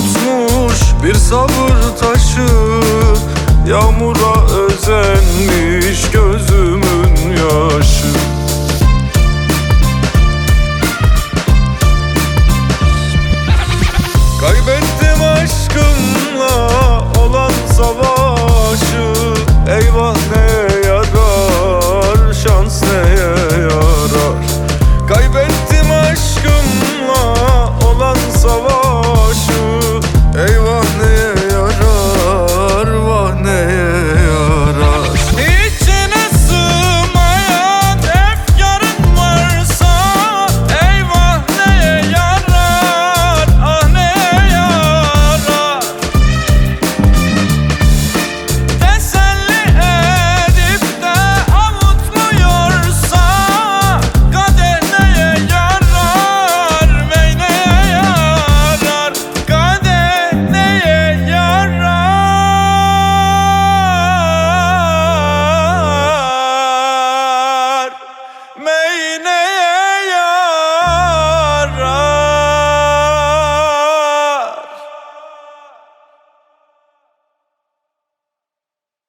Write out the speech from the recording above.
tutmuş bir sabır taşı. Yağmura özenmiş gözümün yaşı